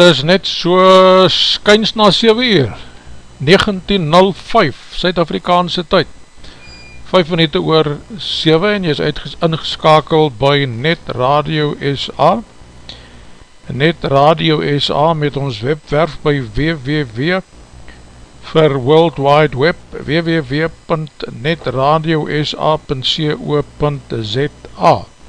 daar is net so skyns na 7 uur, 19.05 Suid-Afrikaanse tyd, 5 minuut oor 7 en jy is uitges, ingeskakeld by Net Radio SA, Net Radio SA met ons webwerf by www vir World Wide Web, www.netradiosa.co.za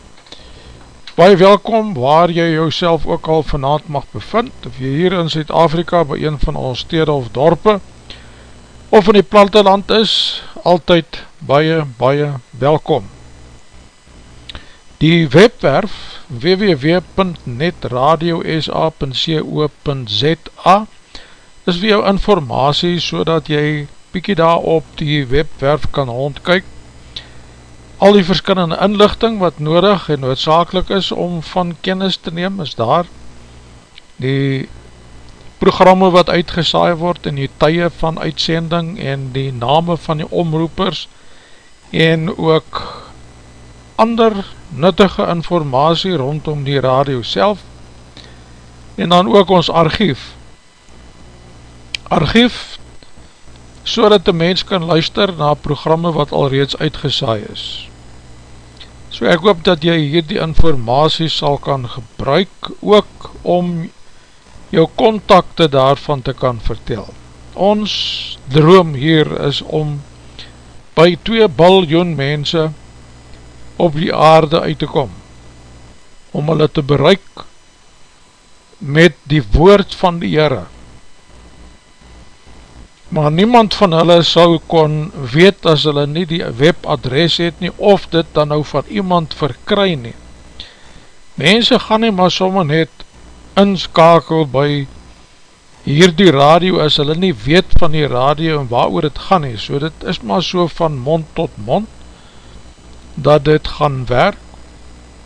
Baie welkom waar jy jouself ook al vanavond mag bevind, of jy hier in Zuid-Afrika by een van ons stede of dorpe, of in die planteland is, altyd baie, baie welkom. Die webwerf www.netradiosa.co.za is vir jou informatie so dat jy bykie daar op die webwerf kan rondkyk al die verskillende inlichting wat nodig en noodzakelik is om van kennis te neem is daar. Die programme wat uitgesaai word en die tye van uitsending en die name van die omroepers en ook ander nuttige informatie rondom die radio self en dan ook ons archief. Archief so dat die mens kan luister na programme wat al reeds uitgesaai is so ek hoop dat jy hier die informatie sal kan gebruik ook om jou contacte daarvan te kan vertel. Ons droom hier is om by 2 biljoen mense op die aarde uit te kom, om hulle te bereik met die woord van die Heere. Maar niemand van hulle sou kon weet as hulle nie die webadres het nie, of dit dan nou van iemand verkry nie. Mense gaan nie maar sommer net inskakel by hierdie radio as hulle nie weet van die radio en waar oor het gaan nie, so dit is maar so van mond tot mond dat dit gaan werk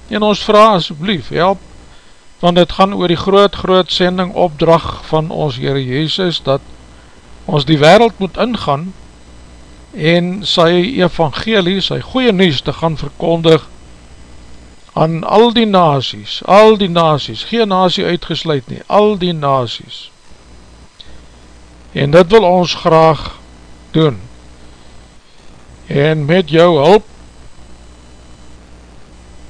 en ons vraag asblief, help want dit gaan oor die groot groot sending opdrag van ons Heere Jezus dat ons die wereld moet ingaan en sy evangelie, sy goeie nieuws te gaan verkondig aan al die nazies, al die nazies, geen nazie uitgesluit nie, al die nazies. En dit wil ons graag doen. En met jou hulp,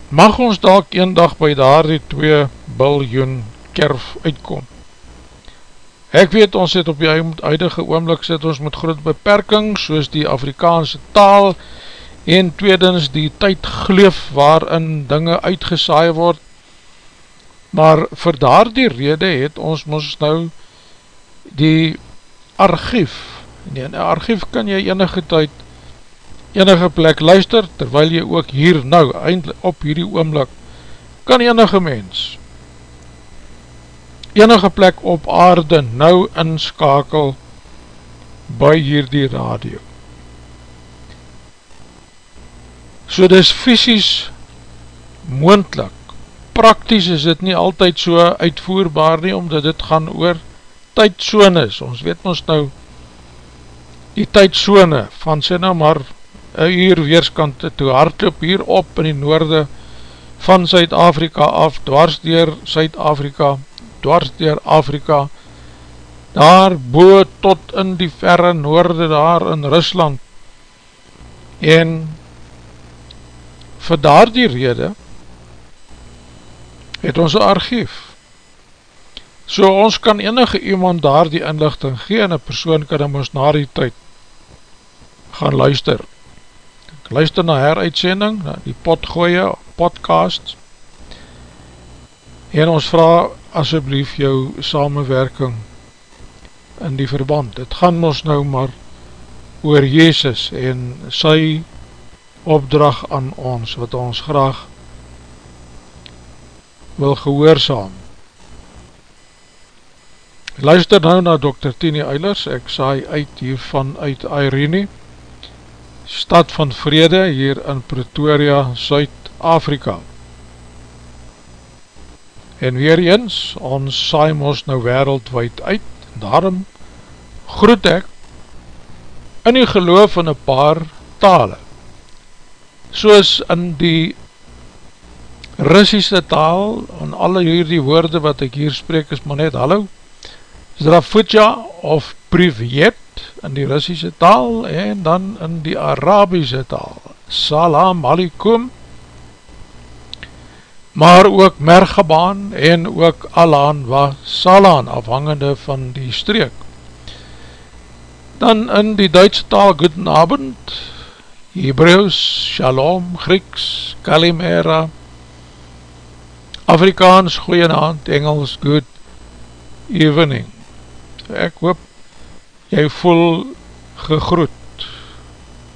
mag ons dalk een dag by daar die 2 biljoen kerf uitkom. Ek weet ons het op die huidige oomlik sit ons met groot beperking, soos die Afrikaanse taal, en tweedens die tyd gleef waarin dinge uitgesaai word, maar vir daar die rede het ons ons nou die archief, en in die archief kan jy enige tyd, enige plek luister, terwyl jy ook hier nou, eindelijk op hierdie oomlik, kan enige mens, enige plek op aarde nou inskakel by hierdie radio. So dis fysisk moendlik. Praktisch is dit nie altyd so uitvoerbaar nie, omdat dit gaan oor tydsones. Ons weet ons nou die tydsone van sê nou maar een uur weerskant toe hardloop hier op in die noorde van Zuid-Afrika af, dwars dier Zuid-Afrika, dwars dier Afrika, daar boe tot in die verre noorde daar in Rusland. En vir daar die rede het ons een archief. So ons kan enige iemand daar die inlichting gee en een persoon kan hem ons na die tyd gaan luister. Ek luister na heruitsending na die potgooie podcast en ons vraag asjeblief jou samenwerking in die verband het gaan ons nou maar oor Jezus en sy opdrag aan ons, wat ons graag wil gehoorzaam. Luister nou na Dr. Tini Eilers, ek saai uit hiervan uit Irene, stad van vrede hier in Pretoria, Suid-Afrika. En weer eens, ons saai ons nou wereldwijd uit, daarom groet ek in die geloof in een paar tale. Soos in die Russische taal, en alle hierdie woorde wat ek hier spreek is maar net hallo, Zrafutja of Privet in die Russische taal, en dan in die Arabische taal, Salam Alikum, maar ook Mergebaan en ook Alan wa Salan, afhangende van die streek. Dan in die Duitse taal, Guten Abend, Hebrews, Shalom, Grieks, Kalimera, Afrikaans, Goeienaand, Engels, Good Evening. Ek hoop, jy voel gegroet.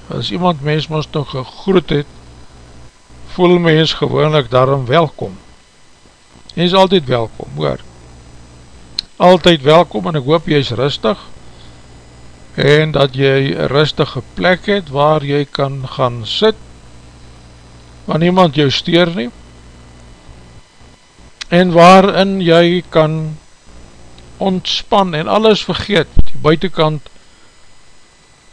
As iemand mens ons nog gegroet het, voel mens gewoonlik daarom welkom. Jy is altyd welkom, hoor. altyd welkom en ek hoop jy is rustig en dat jy een rustige plek het waar jy kan gaan sit waar niemand jou steer nie en waarin jy kan ontspan en alles vergeet wat die buitenkant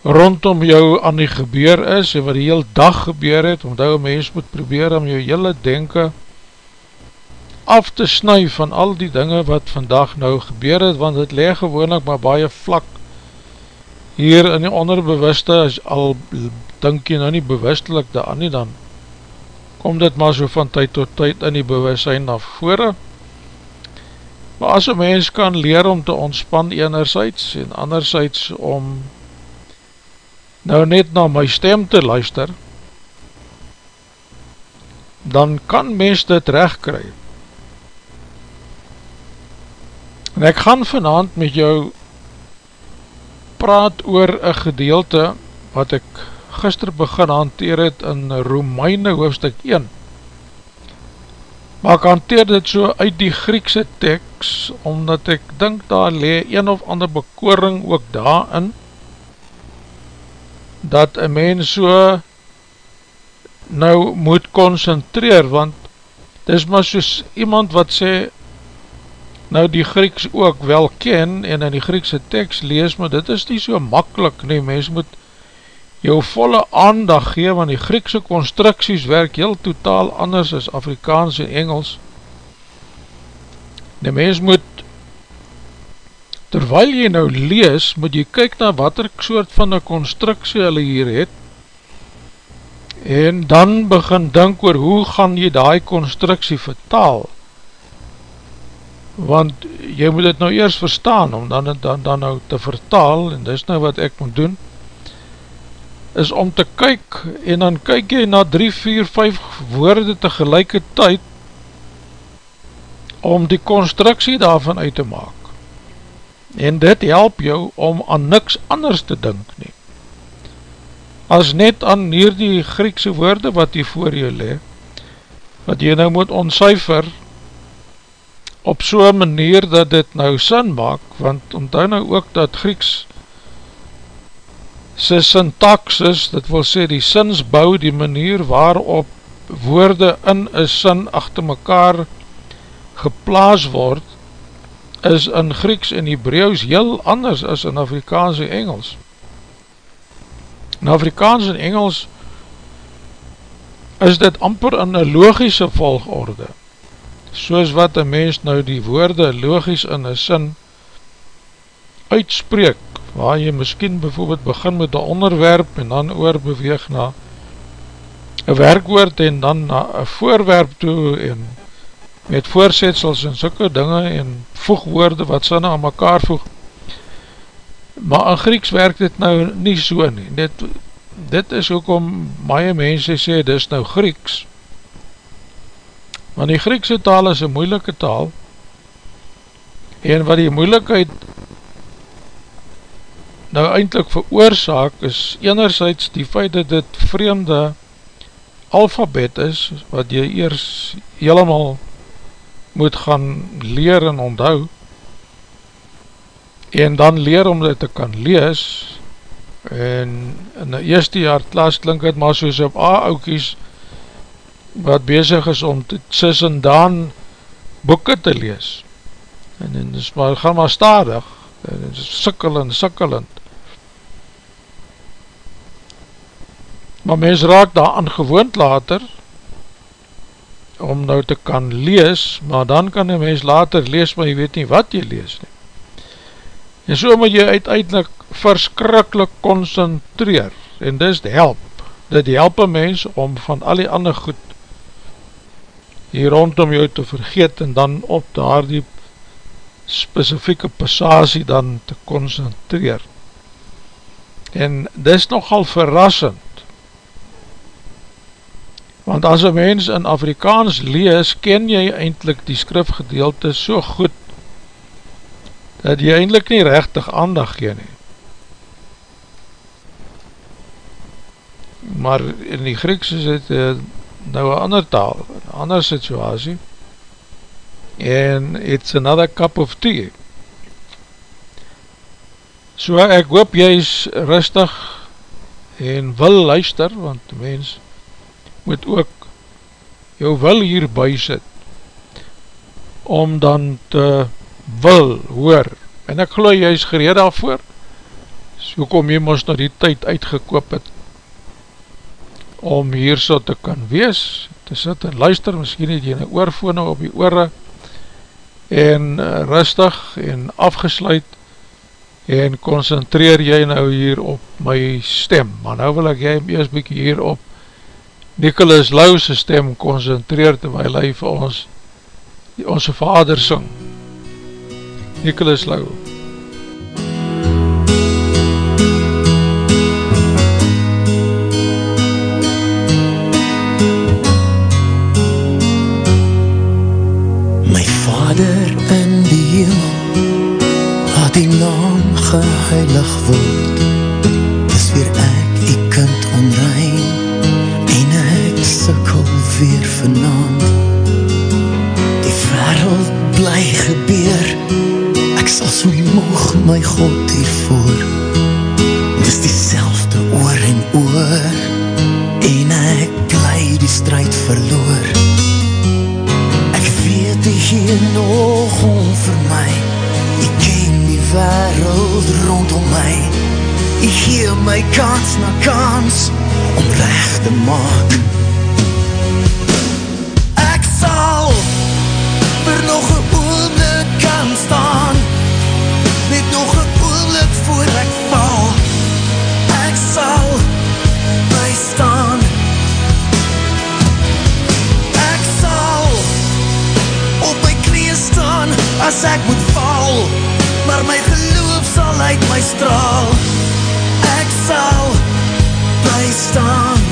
rondom jou aan die gebeur is en wat die heel dag gebeur het, omdat een mens moet probeer om jou hele denken af te snu van al die dinge wat vandag nou gebeur het, want het leg gewoonlik maar baie vlak hier in die onderbewuste, as al dink jy nou nie bewustelik daar nie, dan kom dit maar so van tyd tot tyd in die bewustzijn na vore, maar as een mens kan leer om te ontspan enerzijds en anderzijds om nou net na my stem te luister, dan kan mens dit recht kry. En ek gaan vanavond met jou praat oor een gedeelte wat ek gister begin hanteer het in Romeine hoofdstuk 1. Maar ek hanteer dit so uit die Griekse tekst, omdat ek dink daar lee een of ander bekoring ook daarin, dat een mens so nou moet concentreer, want dis maar soos iemand wat sê, nou die Grieks ook wel ken en in die Griekse tekst lees, maar dit is nie so makkelijk nie, mens moet jou volle aandag gee, want die Griekse constructies werk heel totaal anders as Afrikaans en Engels. Die mens moet, terwyl jy nou lees, moet jy kyk na wat er soort van een constructie hulle hier het, en dan begin dink oor hoe gaan jy die constructie vertaal, want jy moet het nou eers verstaan om dan, dan, dan nou te vertaal en dis nou wat ek moet doen is om te kyk en dan kyk jy na 3, 4, 5 woorde tegelijke tyd om die constructie daarvan uit te maak en dit help jou om aan niks anders te dink nie. As net aan hier die Griekse woorde wat hier voor jou le wat jy nou moet ontcijfer op so'n manier dat dit nou sin maak, want onthou nou ook dat Grieks sy syntaxis, dit wil sê die sinsbou, die manier waarop woorde in een sin achter mekaar geplaas word, is in Grieks en Hebreeuws heel anders as in Afrikaans en Engels. In Afrikaans en Engels is dit amper in een logische volgorde soos wat een mens nou die woorde logisch in een sin uitspreek, waar jy miskien bijvoorbeeld begin met een onderwerp en dan oorbeweeg na een werkwoord en dan na een voorwerp toe en met voorzetsels en soke dinge en voegwoorde wat sinne aan mekaar voeg. Maar in Grieks werk dit nou nie so nie. Dit, dit is ook om maie mense sê, dit is nou Grieks, want die Griekse taal is een moeilike taal en wat die moeilikheid nou eindelijk veroorzaak is enerzijds die feit dat dit vreemde alfabet is wat jy eers helemaal moet gaan leer en onthou. En dan leer om dit te kan lees. En in die eerste jaar klas klink het maar soos op A-oukies wat bezig is om sis en daan boeken te lees. En dit is maar, gaan maar stadig. En dit is sikkelend, sikkelend maar mens raak daar aan gewoond later om nou te kan lees maar dan kan die mens later lees maar jy weet nie wat jy lees nie en so moet jy uiteindelik verskrikkelijk concentreer en dis help dit help een mens om van al die ander goed hier rondom jou te vergeet en dan op daar die specifieke passasie dan te concentreer. En dis nogal verrassend, want as een mens in Afrikaans lees, ken jy eindelijk die skrifgedeelte so goed, dat jy eindelijk nie rechtig aandag gee nie. Maar in die Grieks is het uh, nou een ander taal, een ander situasie, en it's another cup of tea, So ek hoop jy is rustig en wil luister, want mens moet ook jou wil hierby sit, om dan te wil hoor, en ek geloof jy is gereed daarvoor, so kom jy ons na die tyd uitgekoop het, om hier so te kan wees, te sit en luister, miskien het jy een oorvone op die oore, en uh, rustig en afgesluit, en concentreer jy nou hier op my stem, maar nou wil ek jy eerst bykie hier op Nicholas Lauw's stem concentreer, terwijl hy vir ons, die onze vader sing, Nicholas Lauw. Vader in die hemel, laat die naam geheilig word. My God hiervoor. Dis die selfde oor en oor, en ek bly die strijd verloor. Hier nog om vir my. Ek ken die wereld rondom my. Ek gee my kans na kans om recht te maak uit my straal. Ek sal bly staan.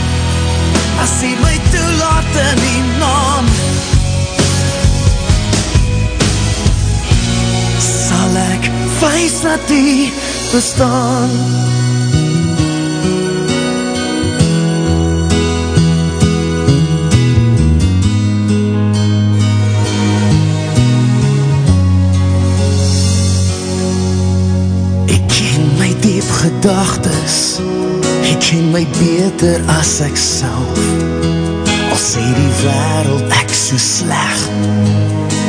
As hy my toelaat in die naam. Sal ek wees dat die bestaan gedagtes. Ek ken my beter as ek self. Al sê die wereld ek so sleg.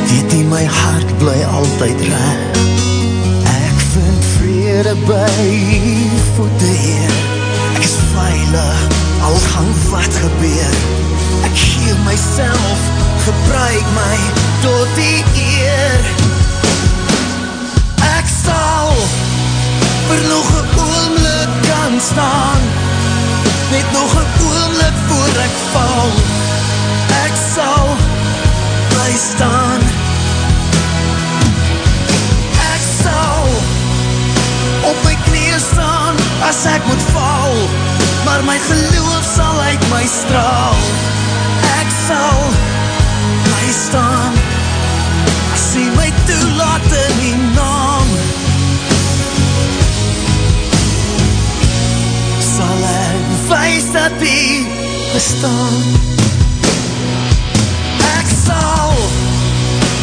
Weet die my hart bly altyd reg. Ek vind vrede by voete heer. Ek is veilig al gaan wat gebeur. Ek gee myself, gebruik my tot die eer vir nog een oomlik kan staan. Net nog een oomlik voor ek val. Ek sal bly staan. Ek sal op my knie staan as ek moet val. Maar my geloof sal uit my straal. Ek sal bly staan. As hy my toelaat in die naam wees dat die bestaan Ek sal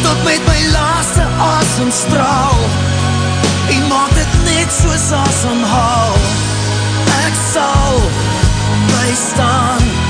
tot met my laaste asem straal. En maak dit net soos asem haal. Ek sal bly staan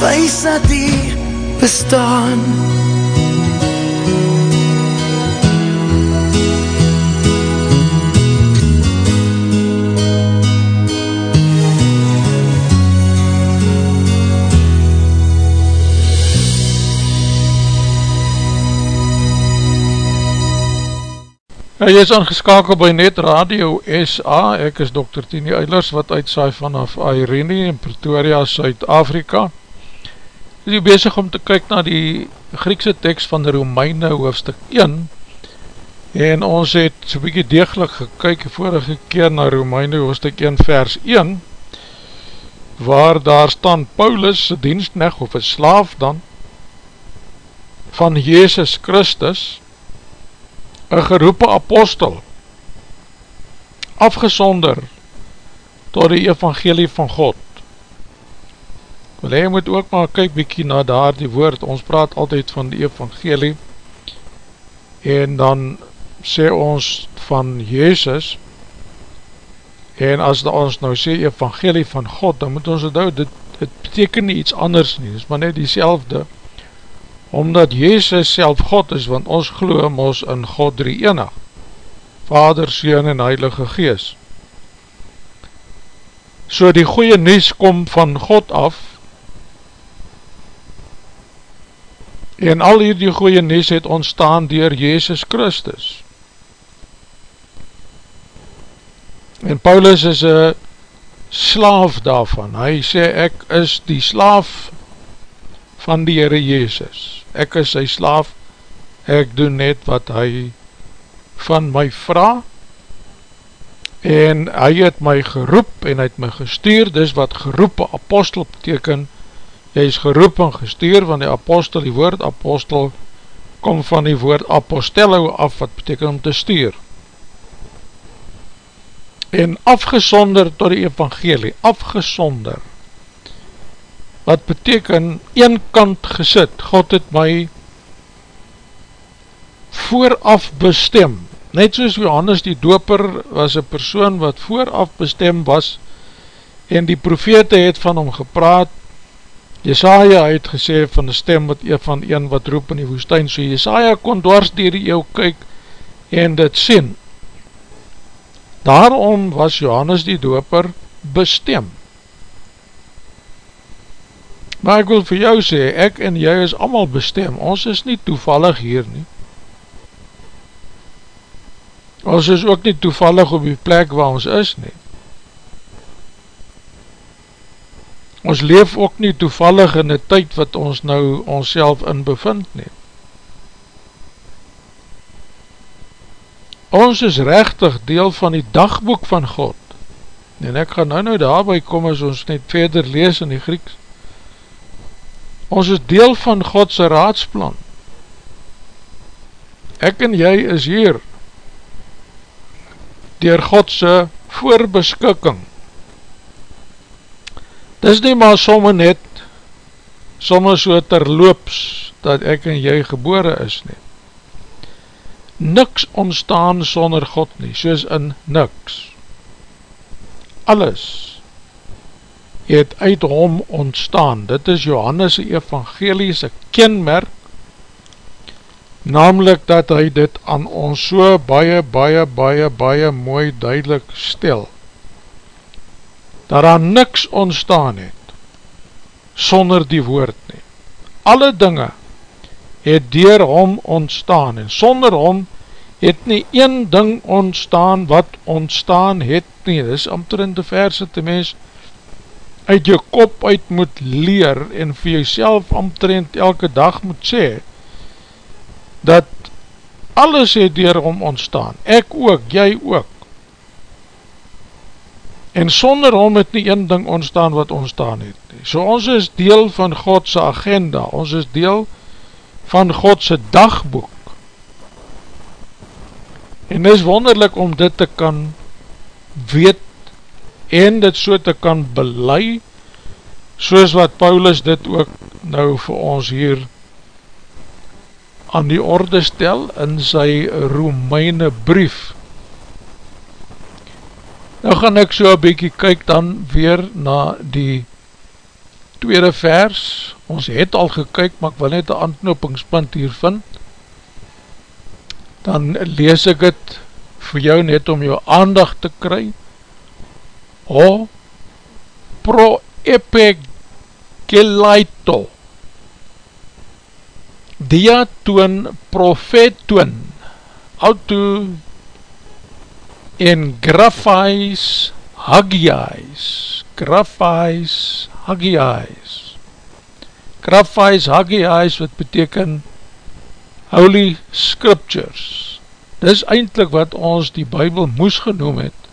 wees dat die bestaan Ja, jy is aangeskakeld by Net Radio SA, ek is Dr. Tini Eilers wat uitsaai vanaf Irene in Pretoria, Suid-Afrika. Is jy bezig om te kyk na die Griekse tekst van Romeine hoofstuk 1 en ons het so'n bykie degelijk gekyk vorige keer na Romeine hoofstuk 1 vers 1 waar daar staan Paulus, dienstneg of een slaaf dan, van Jezus Christus, een geroepen apostel, afgesonder tot die evangelie van God. Wel, jy moet ook maar kyk bykie na daar die woord, ons praat altyd van die evangelie, en dan sê ons van Jezus, en as ons nou sê evangelie van God, dan moet ons het hou, dit, dit beteken nie iets anders nie, dit is maar net die selfde, omdat Jezus self God is, want ons geloof ons in God drie enig, Vader, Seen en Heilige Gees. So die goeie nies kom van God af, en al hierdie goeie nies het ontstaan dier Jezus Christus. En Paulus is een slaaf daarvan, hy sê ek is die slaaf van die Heere Jezus, ek is sy slaaf, ek doen net wat hy van my vraag, en hy het my geroep en hy het my gestuur, dis wat geroepen apostel beteken, jy is geroep en gestuur van die apostel, die woord apostel kom van die woord apostello af, wat beteken om te stuur. En afgesonder tot die evangelie, afgesonder, wat beteken een kant gesit, God het my vooraf bestem, net soos Johannes die doper was een persoon wat vooraf bestem was, en die profete het van hom gepraat, Jesaja het gesê van die stem wat een van een wat roep in die woestijn, so Jesaja kon dwars dier die eeuw kyk en dit sien. Daarom was Johannes die doper bestem. Maar ek wil vir jou sê, ek en jy is allemaal bestem, ons is nie toevallig hier nie. Ons is ook nie toevallig op die plek waar ons is nie. Ons leef ook nie toevallig in die tyd wat ons nou ons in bevind nie. Ons is rechtig deel van die dagboek van God. En ek gaan nou nou daarby kom as ons net verder lees in die Grieks. Ons is deel van Godse raadsplan. Ek en jy is hier dier Godse voorbeskikking Dis nie maar somme net, somme so terloops, dat ek en jy gebore is nie. Niks ontstaan sonder God nie, soos in niks. Alles het uit hom ontstaan. Dit is Johannes' evangeliese kenmerk, namelijk dat hy dit aan ons so baie, baie, baie, baie mooi duidelik stel dat daar niks ontstaan het sonder die woord nie. Alle dinge het dier hom ontstaan en sonder hom het nie een ding ontstaan wat ontstaan het nie. Dit is omtrent die verse te mens uit jou kop uit moet leer en vir jouself omtrent elke dag moet sê dat alles het dier hom ontstaan. Ek ook, jy ook en sonder hom het nie een ding ontstaan wat ontstaan het nie. So ons is deel van Godse agenda, ons is deel van Godse dagboek. En is wonderlik om dit te kan weet en dit so te kan belei, soos wat Paulus dit ook nou vir ons hier aan die orde stel in sy Romeine brief, Nou gaan ek so een bykie kyk dan weer na die tweede vers. Ons het al gekyk, maar ek wil net een antnopingspunt hier vind. Dan lees ek het vir jou net om jou aandacht te kry. O, pro epegelaito. Dia toon profetoon. Auto en graphais hagiais graphais hagiais graphais hagiais wat beteken holy scriptures. Dis eindelijk wat ons die bybel moes genoem het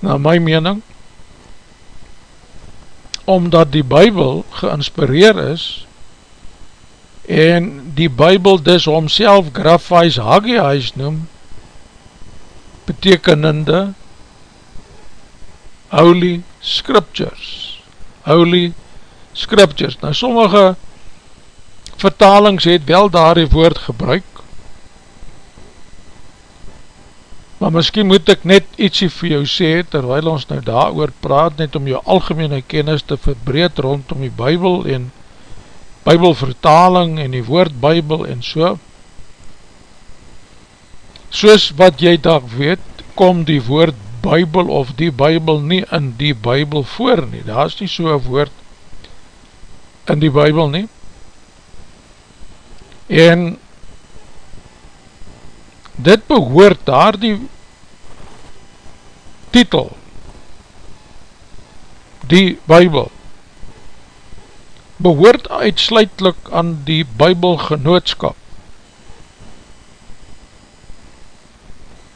na my mening omdat die bybel geinspireer is en die bybel dis homself Grapheis Hagiais noem betekenende Holy Scriptures Holy Scriptures nou sommige vertalings het wel daar die woord gebruik maar miskien moet ek net ietsie vir jou sê, terwijl ons nou daar oor praat, net om jou algemene kennis te verbreed rondom die bybel en bybelvertaling en die woord bybel en so. Soos wat jy daar weet, kom die woord bybel of die bybel nie in die bybel voor nie, daar is nie so een woord in die bybel nie. En dit behoort daar die titel die bybel behoort uitsluitlik aan die bybelgenootskap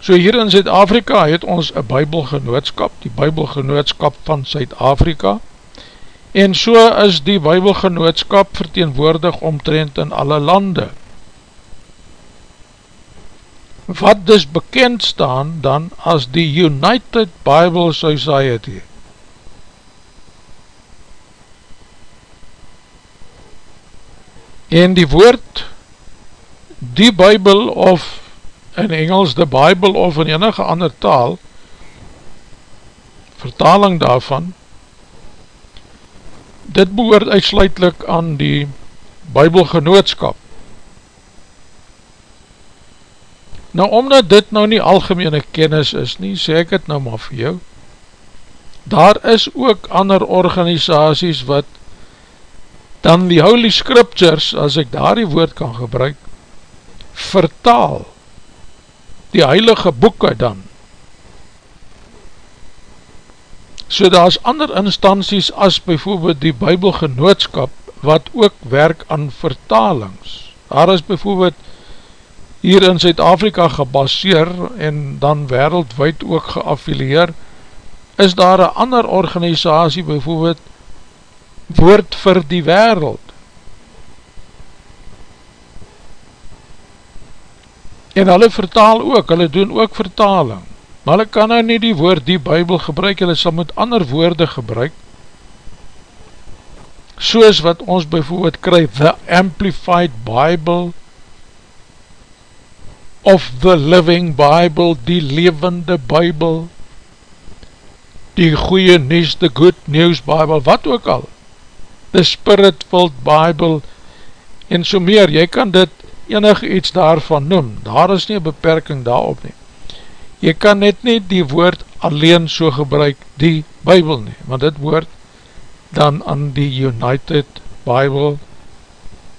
so hier in Zuid-Afrika het ons een bybelgenootskap die bybelgenootskap van Zuid-Afrika en so is die bybelgenootskap verteenwoordig omtrent in alle lande wat dus bekend staan dan as die United Bible Society. En die woord die Bible of in Engels the Bible of in enige ander taal vertaling daarvan dit behoort uitsluitlik aan die Bybelgenootskap. Nou, omdat dit nou nie algemene kennis is nie, sê ek het nou maar vir jou, daar is ook ander organisaties wat dan die Holy Scriptures, as ek daar die woord kan gebruik, vertaal, die heilige boeken dan. So daar is ander instanties as bijvoorbeeld die Bybelgenootskap, wat ook werk aan vertalings. Daar is bijvoorbeeld hier in Zuid-Afrika gebaseer en dan wereldwijd ook geaffilieer, is daar een ander organisatie, bijvoorbeeld Woord vir die Wereld. En hulle vertaal ook, hulle doen ook vertaling, maar hulle kan nou nie die woord die Bijbel gebruik, hulle sal met ander woorde gebruik, soos wat ons bijvoorbeeld kry, The Amplified Bible, of the living Bible, die levende Bible, die goeie nies, the good news Bible, wat ook al, the spirit-filled Bible, en so meer, jy kan dit enig iets daarvan noem, daar is nie beperking daarop nie, jy kan net nie die woord alleen so gebruik, die Bible nie, want dit woord dan aan die United Bible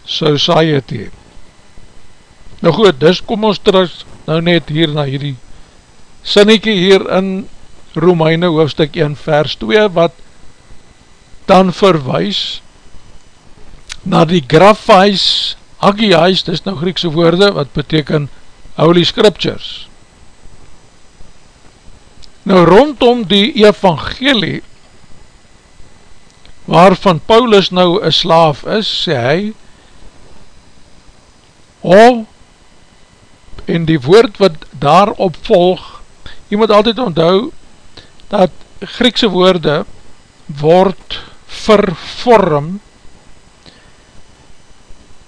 Society, Nou goed, dis kom ons terug nou net hier na hierdie sinniekie hier in Romeine hoofdstuk 1 vers 2 wat dan verwijs na die grafais agiais, dis nou Griekse woorde wat beteken Holy Scriptures. Nou rondom die evangelie waarvan Paulus nou een slaaf is, sê hy, O en die woord wat daarop volg, jy moet altyd onthou, dat Griekse woorde word vervorm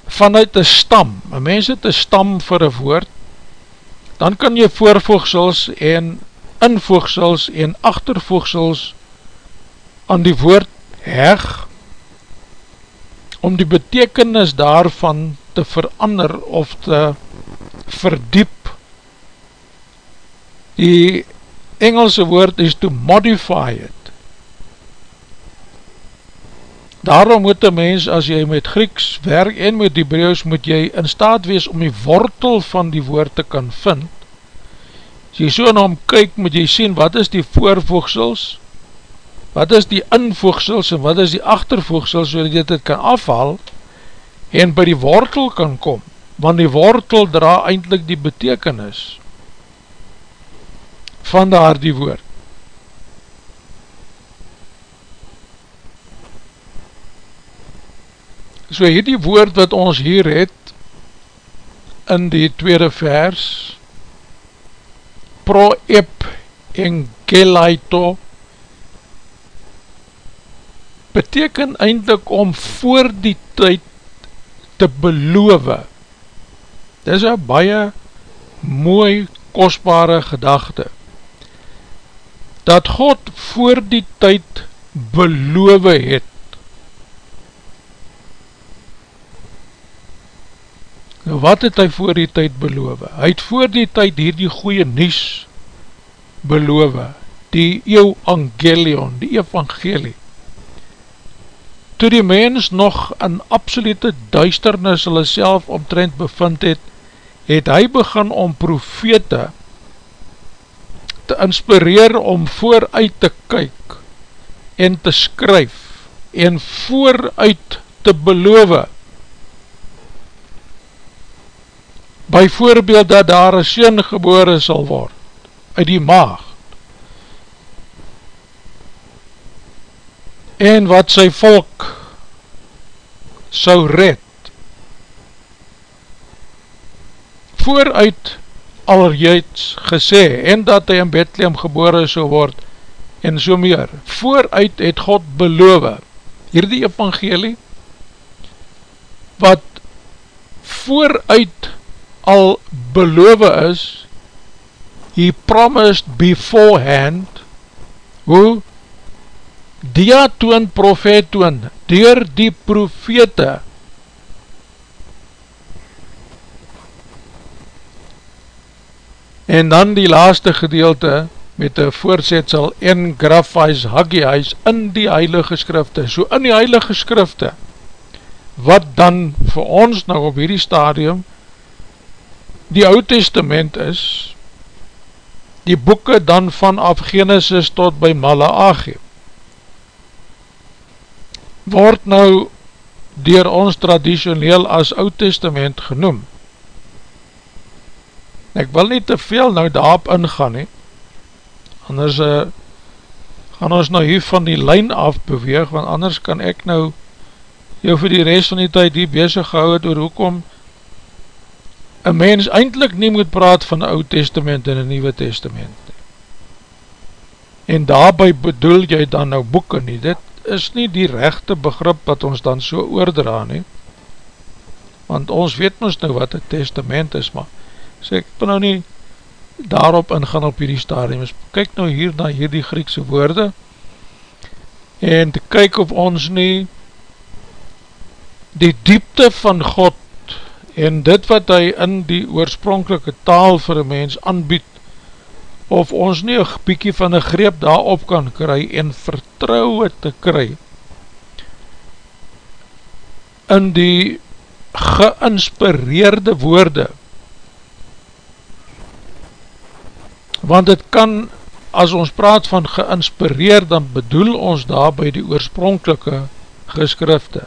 vanuit een stam, een mens het een stam vir een woord, dan kan jy voorvoegsels en invoegsels en achtervoegsels aan die woord heg, om die betekenis daarvan te verander of te verdiep. Die Engelse woord is to modify it. Daarom moet die mens, as jy met Grieks werk en met Hebrews, moet jy in staat wees om die wortel van die woord te kan vind. As jy so na hom kyk, moet jy sien wat is die voorvoegsels, wat is die invoegsels en wat is die achtervoegsels, so dat jy dit kan afhaal en by die wortel kan kom want die wortel dra eindelijk die betekenis van daar die woord. So hierdie woord wat ons hier het in die tweede vers pro ep engelaito beteken eindelijk om voor die tyd te beloof. Dit is een baie mooi, kostbare gedachte. Dat God voor die tyd beloof het. Nou wat het hy voor die tyd beloof? Hy het voor die tyd hier die goeie nies beloof. Die evangelion, die evangelie toe die mens nog in absolute duisternis hulle self omtrent bevind het, het hy begin om profete te inspireer om vooruit te kyk en te skryf en vooruit te beloof. By voorbeeld dat daar een sien gebore sal word uit die maag en wat sy volk sou red. Vooruit alreeds gesê, en dat hy in Bethlehem gebore sou word, en so meer. Vooruit het God beloof, hierdie evangelie, wat vooruit al beloof is, he promised beforehand, hoe? Dia toon profeet toon, dier die profete, en dan die laaste gedeelte, met die voorzetsel, en grafais hagiais, in die heilige skrifte, so in die heilige skrifte, wat dan vir ons nou op hierdie stadium, die oud testament is, die boeken dan vanaf Genesis tot by Malachi, word nou dier ons traditioneel as oud testament genoem. Ek wil nie te veel nou daarop ingaan nie, anders uh, gaan ons nou hier van die lijn af beweeg, want anders kan ek nou jou vir die rest van die tyd hier bezig gehou het oor hoekom een mens eindelijk nie moet praat van oud testament en een nieuwe testament. En daarby bedoel jy dan nou boeken nie, dit is nie die rechte begrip wat ons dan so oordra nie, want ons weet ons nou wat het testament is, maar sê ek nou nie daarop ingaan op hierdie stadium, is kyk nou hier na hierdie Griekse woorde, en te kyk of ons nie die diepte van God en dit wat hy in die oorspronkelike taal vir een mens aanbied, of ons nie een bykie van een greep daarop kan kry en vertrouwe te kry in die geïnspireerde woorde. Want het kan as ons praat van geïnspireerd dan bedoel ons daar by die oorspronkelike geskrifte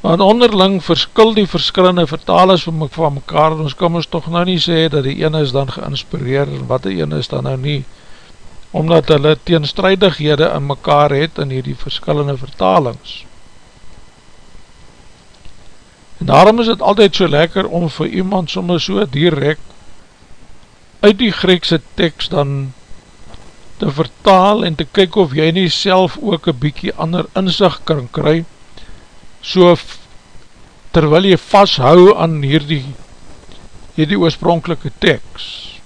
want onderling verskil die verskillende vertalers van, van mekaar, ons kan ons toch nou nie sê dat die ene is dan geinspireer en wat die ene is dan nou nie, omdat hulle teenstrijdighede in mekaar het in die verskillende vertalings. En daarom is het altyd so lekker om vir iemand soms so direct uit die Griekse tekst dan te vertaal en te kyk of jy nie self ook een bykie ander inzicht kan kry, so terwyl jy vasthou aan hierdie hierdie oorspronkelike tekst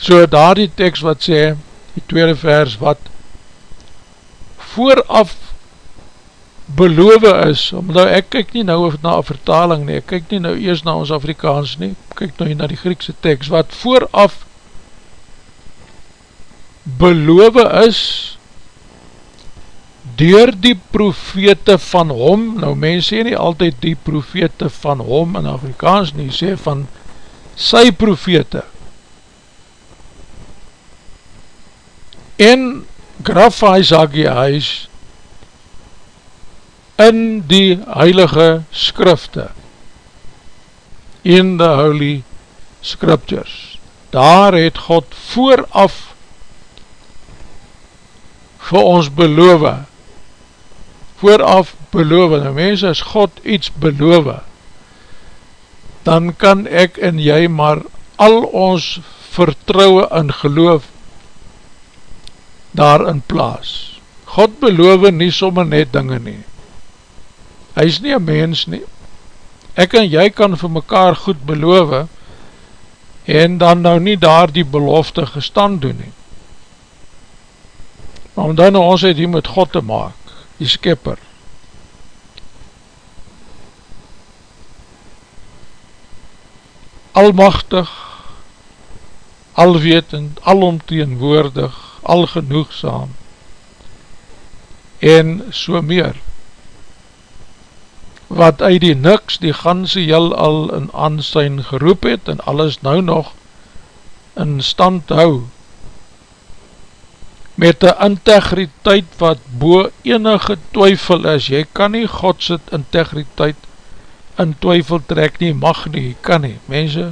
so daar die tekst wat sê die tweede vers wat vooraf beloof is, omdat ek kyk nie nou na een vertaling nie, ek kyk nie nou eers na ons Afrikaans nie, kyk nou na die Griekse tekst, wat vooraf beloof is, door die profete van hom, nou mens sê nie altyd die profete van hom in Afrikaans nie, sê van sy profete. En Grafai Zagiais in die heilige skrifte, in the holy scriptures, daar het God vooraf vir ons beloof vooraf beloof, en mense as God iets beloof, dan kan ek en jy maar al ons vertrouwe en geloof daarin plaas. God beloof nie sommer net dinge nie. Hy is nie een mens nie. Ek en jy kan vir mekaar goed beloof en dan nou nie daar die belofte gestand doen nie. Maar om dan nou ons het hier met God te maak, die skipper. Almachtig, alwetend, alomteenwoordig, algenoegzaam en so meer wat uit die niks die ganse jyl al in aansijn geroep het en alles nou nog in stand hou met die integriteit wat bo enige twyfel is, jy kan nie Godse integriteit in twyfel trek nie, mag nie, kan nie, mense,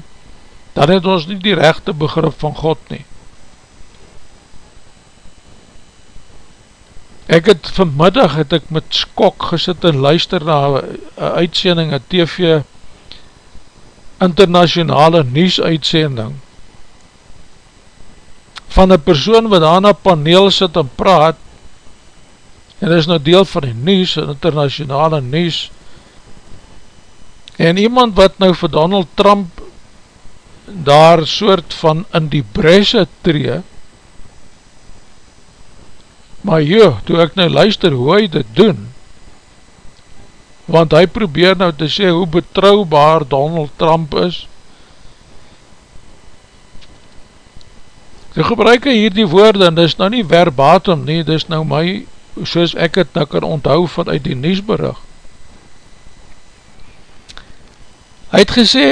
dan het ons nie die rechte begrip van God nie. Ek het vanmiddag het ek met skok gesit en luister na een uitsending, een TV internationale nieuws uitsending van een persoon wat aan een paneel sit en praat en is nou deel van die nieuws, internationale nieuws en iemand wat nou vir Donald Trump daar soort van in die brese tree Maar joh, toe ek nou luister hoe hy dit doen, want hy probeer nou te sê hoe betrouwbaar Donald Trump is, Sy gebruik hy hier die woorde, en dis nou nie verbatim nie, dis nou my, soos ek het nou kan onthou vanuit die nieuwsberig. Hy het gesê,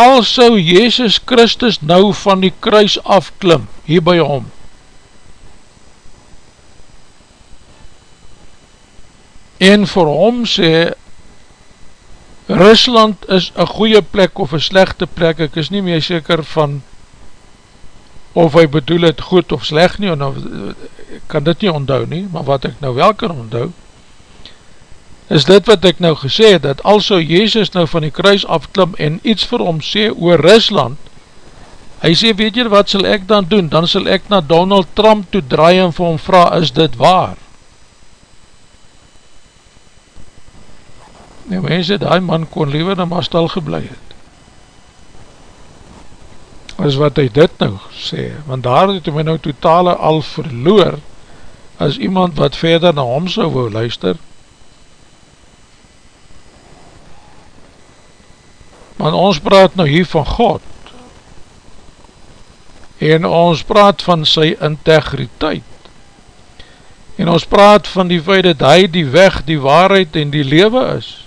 al sou Jezus Christus nou van die kruis afklim, hier by hom, en vir hom sê Rusland is een goeie plek of een slechte plek, ek is nie meer seker van of hy bedoel het goed of slecht nie, nou, ek kan dit nie onthou nie, maar wat ek nou wel kan onthou, is dit wat ek nou gesê het, dat also Jezus nou van die kruis afklim en iets vir hom sê oor Rusland, hy sê, weet jy wat sal ek dan doen, dan sal ek na Donald Trump toe draai en vir hom vraag, is dit waar? Nee mense, die man kon liever na maar stil geblei het. As wat hy dit nou sê, want daar het hy nou totale al verloor, as iemand wat verder na hom sou wou luister, want ons praat nou hier van God, en ons praat van sy integriteit, en ons praat van die feit dat hy die weg, die waarheid en die lewe is,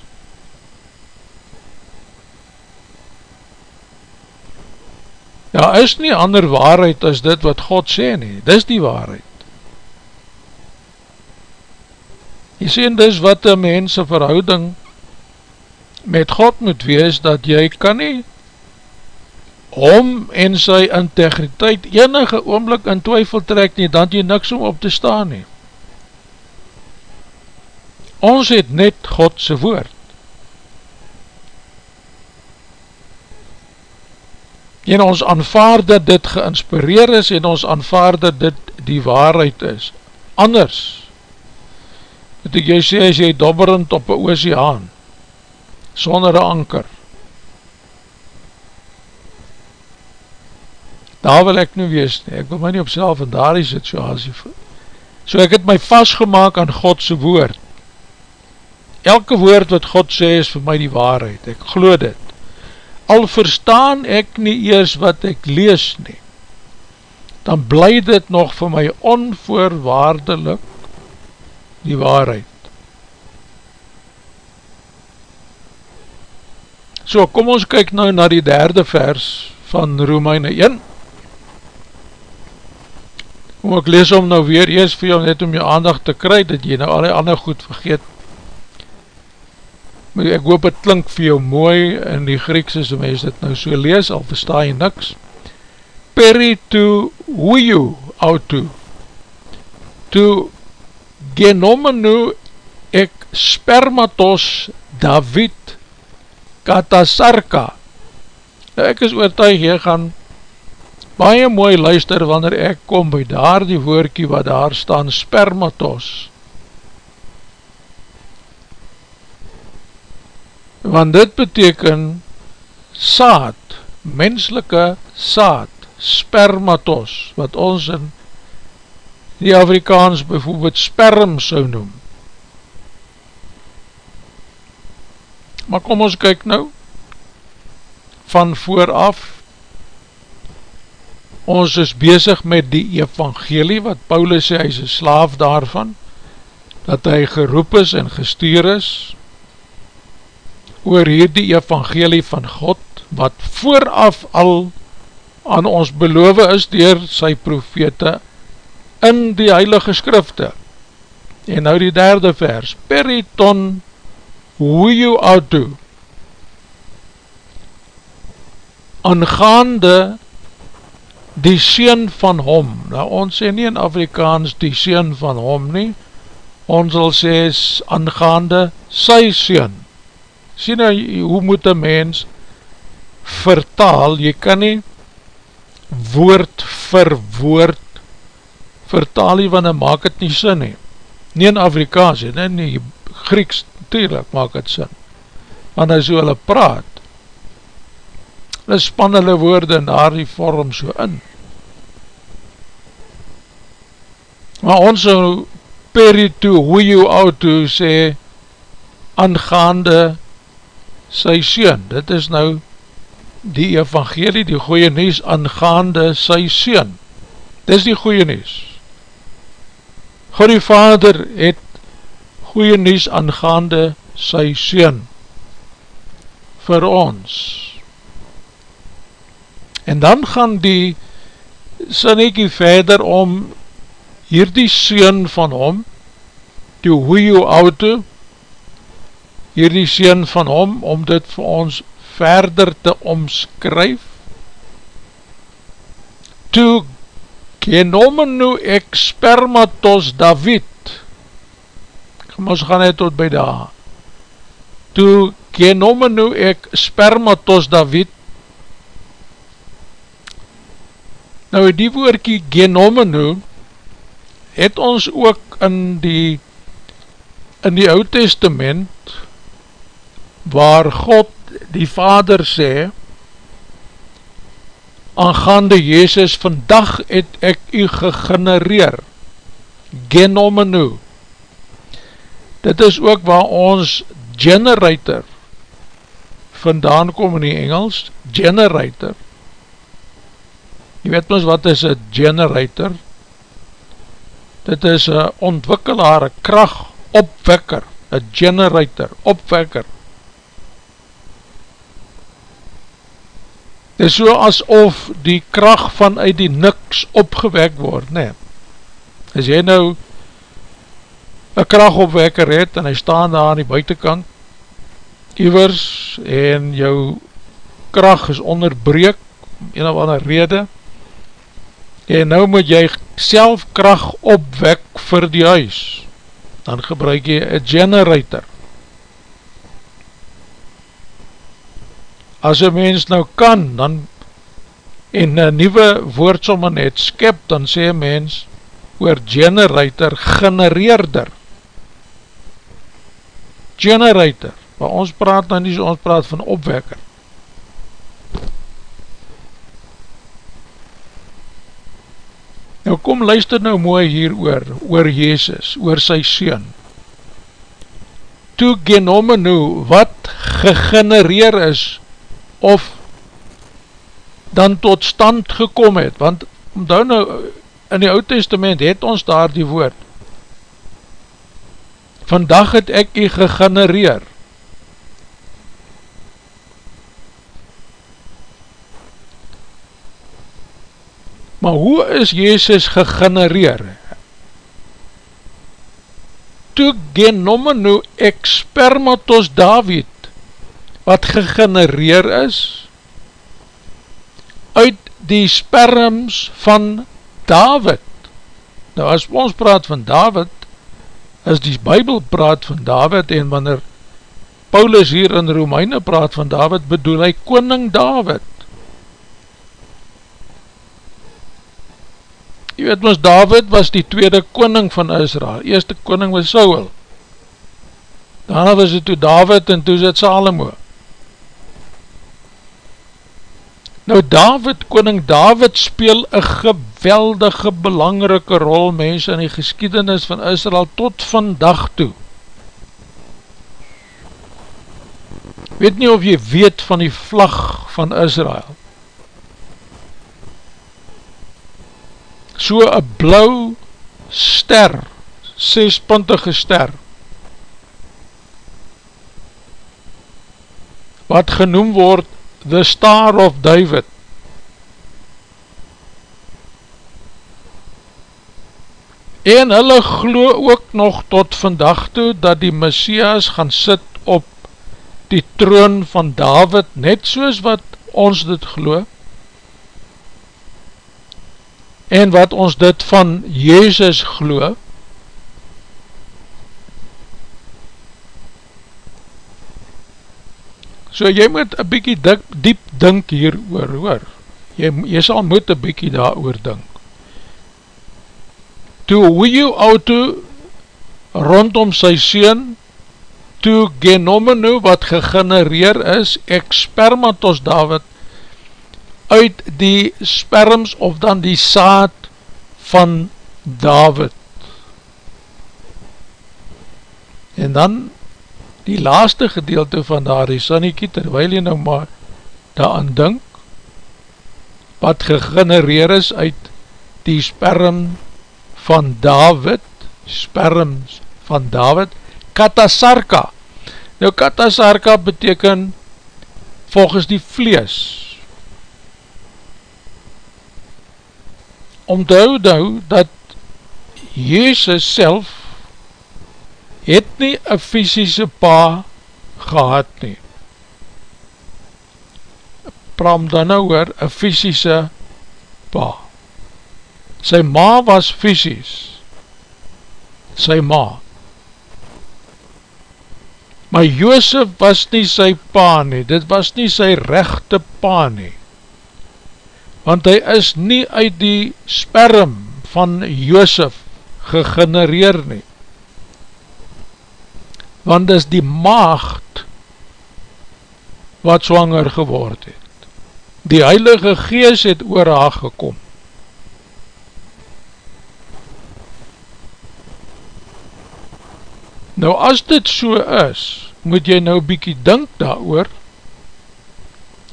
Ja, is nie ander waarheid as dit wat God sê nie, dis die waarheid. Jy sê, dis wat een mense verhouding met God moet wees, dat jy kan nie om en sy integriteit enige oomlik in twyfel trek nie, dan jy niks om op te staan nie. Ons het net Godse woord. En ons aanvaard dat dit geïnspireer is en ons aanvaard dat dit die waarheid is. Anders, het ek jy sê, as jy dobberend op een oceaan, sonder een anker, daar wil ek nie wees nie, ek wil my nie op self in daar die situasie voel. So ek het my vastgemaak aan Godse woord. Elke woord wat God sê is vir my die waarheid, ek glo dit al verstaan ek nie eers wat ek lees nie, dan bly dit nog vir my onvoorwaardelik die waarheid. So, kom ons kyk nou na die derde vers van Romeine 1. Kom ek lees om nou weer eers vir jou net om jou aandacht te kry, dat jy nou alle ander goed vergeet ek hoop het klink vir jou mooi in die Grieks een mens dit nou so lees, al versta jy niks. Peri to huiu autu, to genomenu ek spermatos David katasarka. Nou ek is oortuig, jy gaan baie mooi luister wanneer ek kom by daar die woordkie wat daar staan spermatos. Want dit beteken saad, menslike saad, spermatos, wat ons in die Afrikaans bijvoorbeeld sperm sou noem. Maar kom ons kyk nou, van vooraf, ons is bezig met die evangelie, wat Paulus sê, hy is een slaaf daarvan, dat hy geroep is en gestuur is, oor hierdie evangelie van God, wat vooraf al aan ons belove is dier sy profete in die heilige skrifte. En nou die derde vers, Periton huiu autu, aangaande die sien van hom, nou ons sê nie in Afrikaans die sien van hom nie, ons sal sê aangaande sy sien, sê nou, hoe moet een mens vertaal, jy kan nie woord vir woord vertaal jy, want dan maak het nie sin nie, nie in Afrikaans, nie in die Grieks, natuurlijk maak het sin, want as hulle praat, hulle span hulle woorde in daar die vorm so in, maar ons so peritu, hoe jy auto sê, aangaande sy sien, dit is nou die evangelie, die goeie nies aangaande sy sien, dit is die goeie nies God die Vader het goeie nies aangaande sy sien vir ons. En dan gaan die sinnekie verder om hierdie sien van hom die hoe oude hierdie sien van hom om dit vir ons verder te omskryf. Toe genomenu ek spermatos David. Kom ons gaan net tot by daar. Toe genomenu ek spermatos David. Nou die woordkie genomenu het ons ook in die in die oud testament waar God die Vader sê, aangaande Jezus, vandag het ek u gegenereer, genomenu. Dit is ook waar ons generator vandaan kom in die Engels, generator. Je weet ons wat is een generator? Dit is een ontwikkelaar, een kracht opwekker, een generator, opwekker. Dit is so asof die kracht vanuit die niks opgewek word, nee. As jy nou een krachtopwekker het en hy staan daar aan die buitenkant, iwers en jou kracht is onderbreek, een of ander rede, en nou moet jy self kracht opwek vir die huis, dan gebruik jy een generator. As een mens nou kan, dan en een nieuwe woordsomme net skep, dan sê een mens oor generator, genereerder. Generator, maar ons praat nou nie so, ons praat van opwekker. Nou kom luister nou mooi hier oor, oor Jezus, oor sy Seen. Toe genomenu, wat gegenereer is, of dan tot stand gekom het, want omdou nou, in die oud testament het ons daar die woord, vandag het ek u gegenereer, maar hoe is Jezus gegenereer? Toe genomenu ek spermatos David, wat gegenereer is uit die sperms van David. Nou as ons praat van David, as die Bijbel praat van David en wanneer Paulus hier in Romeine praat van David, bedoel hy koning David. Jy weet ons, David was die tweede koning van Israel, eerste koning was Saul. Daarna was het toe David en toe is het Salomo. Nou David, koning David speel een geweldige belangrike rol mense in die geschiedenis van Israel tot vandag toe. Weet nie of jy weet van die vlag van Israel. So een blauw ster, sespuntige ster, wat genoem word The Star of David. En hulle glo ook nog tot vandag toe dat die Messias gaan sit op die troon van David net soos wat ons dit glo. En wat ons dit van Jezus glo So jy moet een bykie dik, diep dink hier oor, hoor. Jy, jy sal moet een bykie daar oor dink. Toe hoe jou auto rondom sy sien, toe genomeno wat gegenereer is, ek spermatos David, uit die sperms of dan die saad van David. En dan die laaste gedeelte van daar die sanniekie, terwijl jy nou maar daaraan dink, wat gegenereer is uit die sperm van David, sperms van David, katasarka. Nou katasarka beteken volgens die vlees. Om te hou nou dat Jezus self het nie een fysische pa gehad nie. Praam dan nou oor, een fysische pa. Sy ma was fysisch, sy ma. Maar Joosef was nie sy pa nie, dit was nie sy rechte pa nie. Want hy is nie uit die sperm van Joosef gegenereer nie want is die maagd wat zwanger geword het. Die Heilige Gees het oor haar gekom. Nou as dit so is, moet jy nou bykie dink daar oor,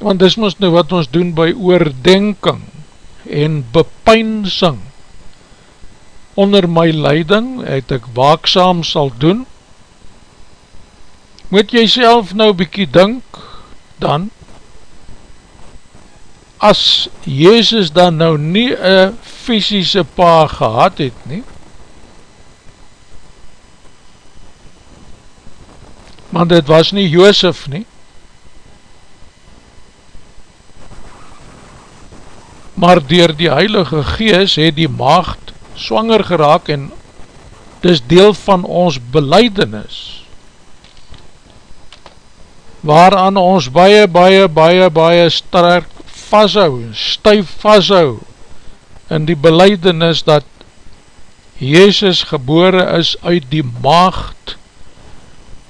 want dis ons nou wat ons doen by oordenking en bepynsing. Onder my leiding het ek waaksaam sal doen, moet jy self nou bykie dink, dan, as Jezus dan nou nie een fysische pa gehad het nie, want dit was nie Joosef nie, maar dier die Heilige Gees het die maagd swanger geraak en dis deel van ons beleidenis, waaraan ons baie, baie, baie, baie sterk vasthou, stuif vasthou, in die beleidenis dat Jezus gebore is uit die maagd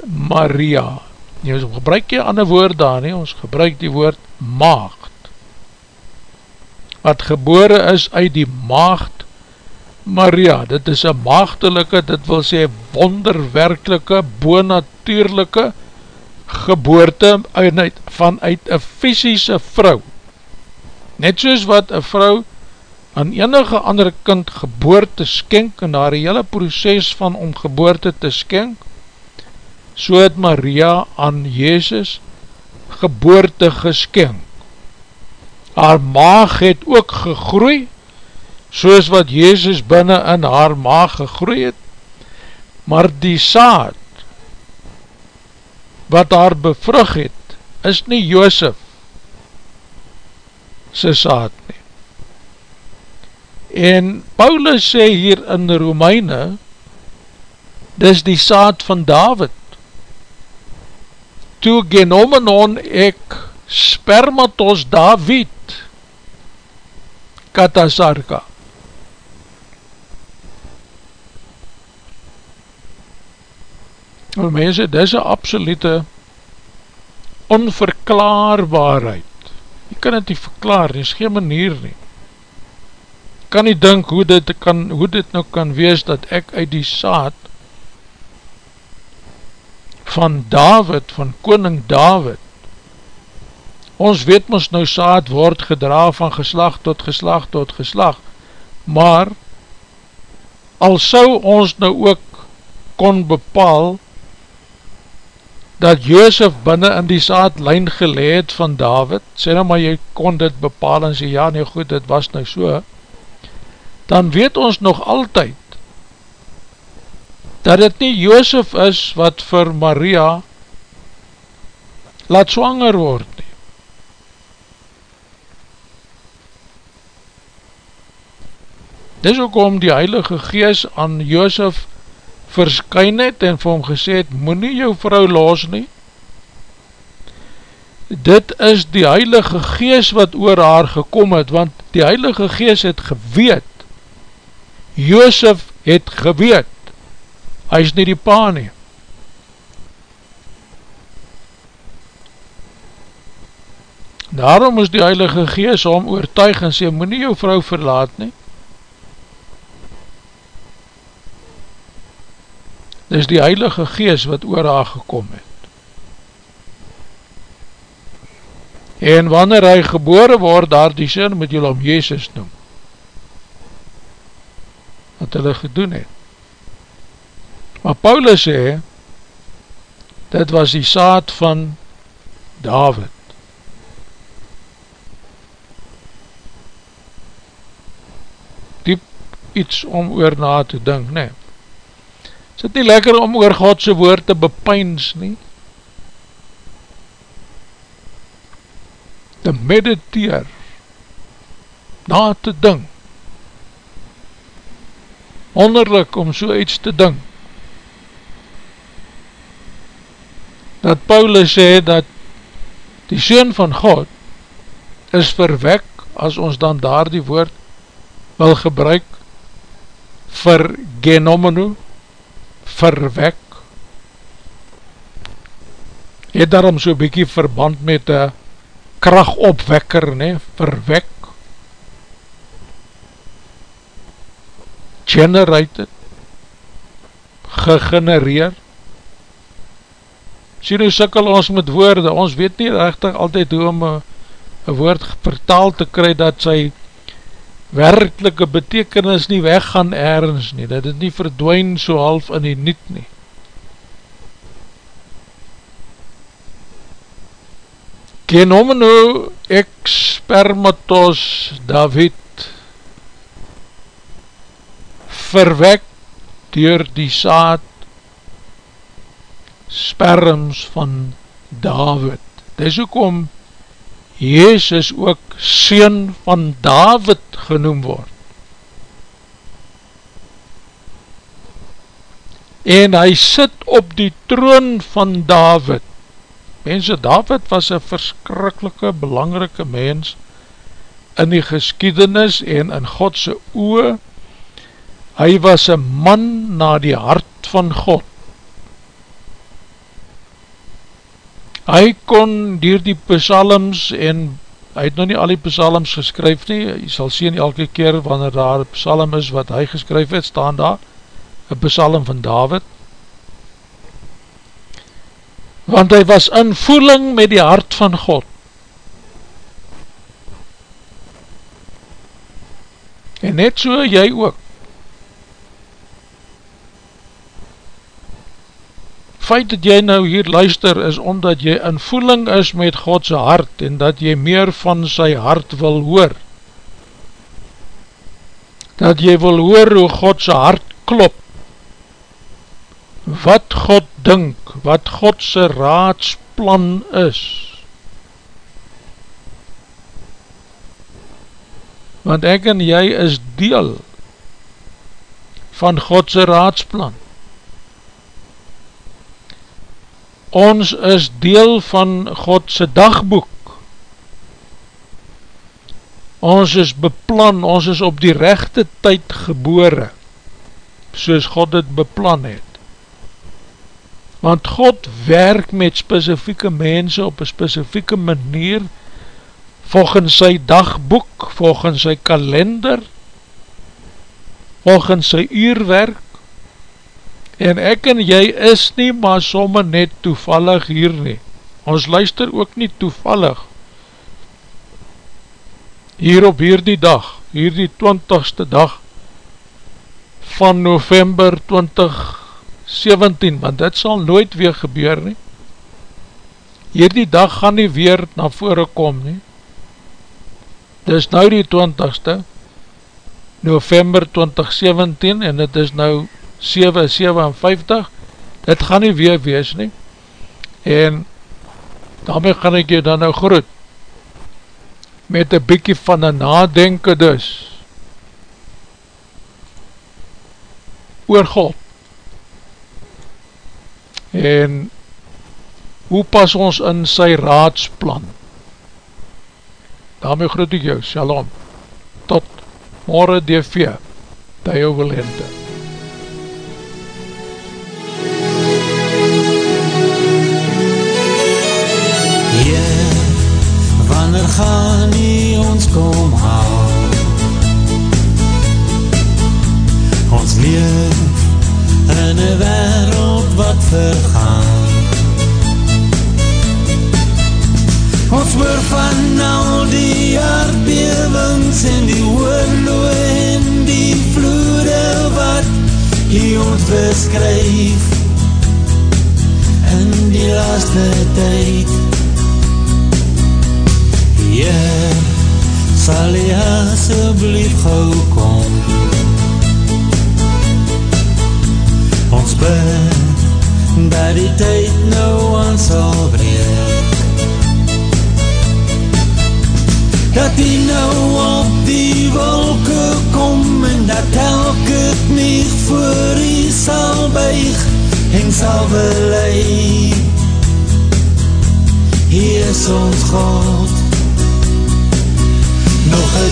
Maria. Nie, ons gebruik jy ander woord daar nie, ons gebruik die woord maagd. Wat gebore is uit die maagd Maria, dit is een maagdelike, dit wil sê wonderwerkelike, boonatuurlijke, geboorte uit, vanuit een fysische vrou. Net soos wat een vrou aan enige andere kind geboorte skenk en daar hele proces van om geboorte te skenk, so het Maria aan Jezus geboorte geskenk. Haar maag het ook gegroei, soos wat Jezus binnen in haar maag gegroei het, maar die saad wat haar bevrug het, is nie Joosef sy saad nie. En Paulus sê hier in Romeine, dis die saad van David. Toe genomenon ek spermatos David, katasarka. Wel mense, dis een absolute onverklaarbaarheid. Jy kan het nie verklaar, nie is geen manier nie. Kan nie dink hoe dit, kan, hoe dit nou kan wees dat ek uit die saad van David, van koning David, ons weet ons nou saad word gedra van geslag tot geslag tot geslag, maar al sou ons nou ook kon bepaal dat Joosef binnen in die saad lijn geleed van David, sê nou maar jy kon dit bepaal en sê ja nie goed, dit was nou so, dan weet ons nog altyd dat het nie Joosef is wat vir Maria laat swanger word nie. Dis ook om die Heilige Gees aan Joosef verskyn het en vir hom gesê het, moet nie jou vrou los nie. Dit is die Heilige Gees wat oor haar gekom het, want die Heilige Gees het geweet, Joosef het geweet, hy is nie die pa nie. Daarom is die Heilige Gees om oortuig en sê, moet nie jou vrou verlaat nie, Dis die Heilige Gees wat oor haar gekom het. En wanneer hy gebore word, daar die sin moet julle om Jezus noem. Wat hulle gedoen het. Maar Paulus sê, dit was die saad van David. Iets om oor na te dink, nee. Is het nie lekker om oor Godse woord te bepyns nie? Te mediteer, na te ding, wonderlik om so iets te ding, dat Paulus sê dat die Seun van God is verwek, as ons dan daar die woord wil gebruik, vir genomeno, verwek. Het daarom so bykie verband met een krachtopwekker ne, verwek. Generated. Gegenereer. Sien hoe sikkel ons met woorde. Ons weet nie rechtig altyd hoe om een woord vertaal te kry dat sy werkelike betekenis nie weggaan ergens nie, dat het nie verdwijn so half in die niet nie. Genomeno expermatos David verwek door die saad sperms van David. Dis ook om Jezus ook Seen van David genoem word. En hy sit op die troon van David. Mense, David was een verskrikkelike, belangrike mens in die geskiedenis en in Godse oe. Hy was een man na die hart van God. Hy kon dier die psalms en hy het nou nie al die psalms geskryf nie, jy sal sien elke keer wanneer daar een psalm is wat hy geskryf het, staan daar een psalm van David. Want hy was in voeling met die hart van God. En net so jy ook feit dat jy nou hier luister is omdat jy in voeling is met Godse hart en dat jy meer van sy hart wil hoor. Dat jy wil hoor hoe Godse hart klop. Wat God dink, wat Godse raadsplan is. Want ek en jy is deel van Godse raadsplan ons is deel van Godse dagboek. Ons is beplan, ons is op die rechte tyd gebore, soos God het beplan het. Want God werk met specifieke mense op een specifieke manier, volgens sy dagboek, volgens sy kalender, volgens sy uurwerk, en ek en jy is nie maar somme net toevallig hier nie. Ons luister ook nie toevallig hier op hierdie dag, hierdie 20ste dag van november 2017, want dit sal nooit weer gebeur nie. Hierdie dag gaan nie weer na vore kom nie. Dit is nou die 20ste november 2017 en dit is nou 757, dit gaan nie weer wees nie, en daarmee gaan ek jy dan nou groet, met een bykie van een nadenken dus, oor God, en hoe pas ons in sy raadsplan, daarmee groet ek jou, shalom, tot morgen DV, by jou gaan nie ons kom haal. Ons leef in een wereld wat vergaan. Ons hoor van al die aardbewings en die oorloe en die vloede wat die ons beskryf. In die laaste tyd sal jy asjeblief gauw kom. Ons bid, dat die tyd nou aan sal breek. Dat die nou op die wolke kom En dat elke knie voor die sal buig En sal beleid Hier is ons God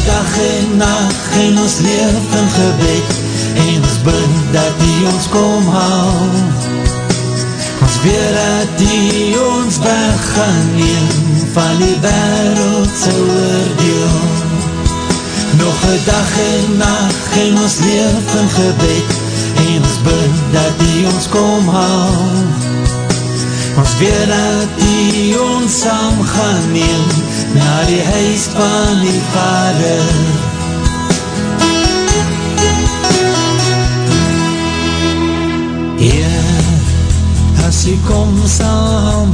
dag en nacht en ons leef in gebed. En ons bind dat die ons kom hou Ons weet dat die ons weg gaan neem. Van die wereld sy oordeel. Nog een dag en nacht en ons leef in gebed. En ons bind dat die ons kom hou Ons weet dat die ons saam gaan neem na die huis van die vader. Heer, as jy kom sal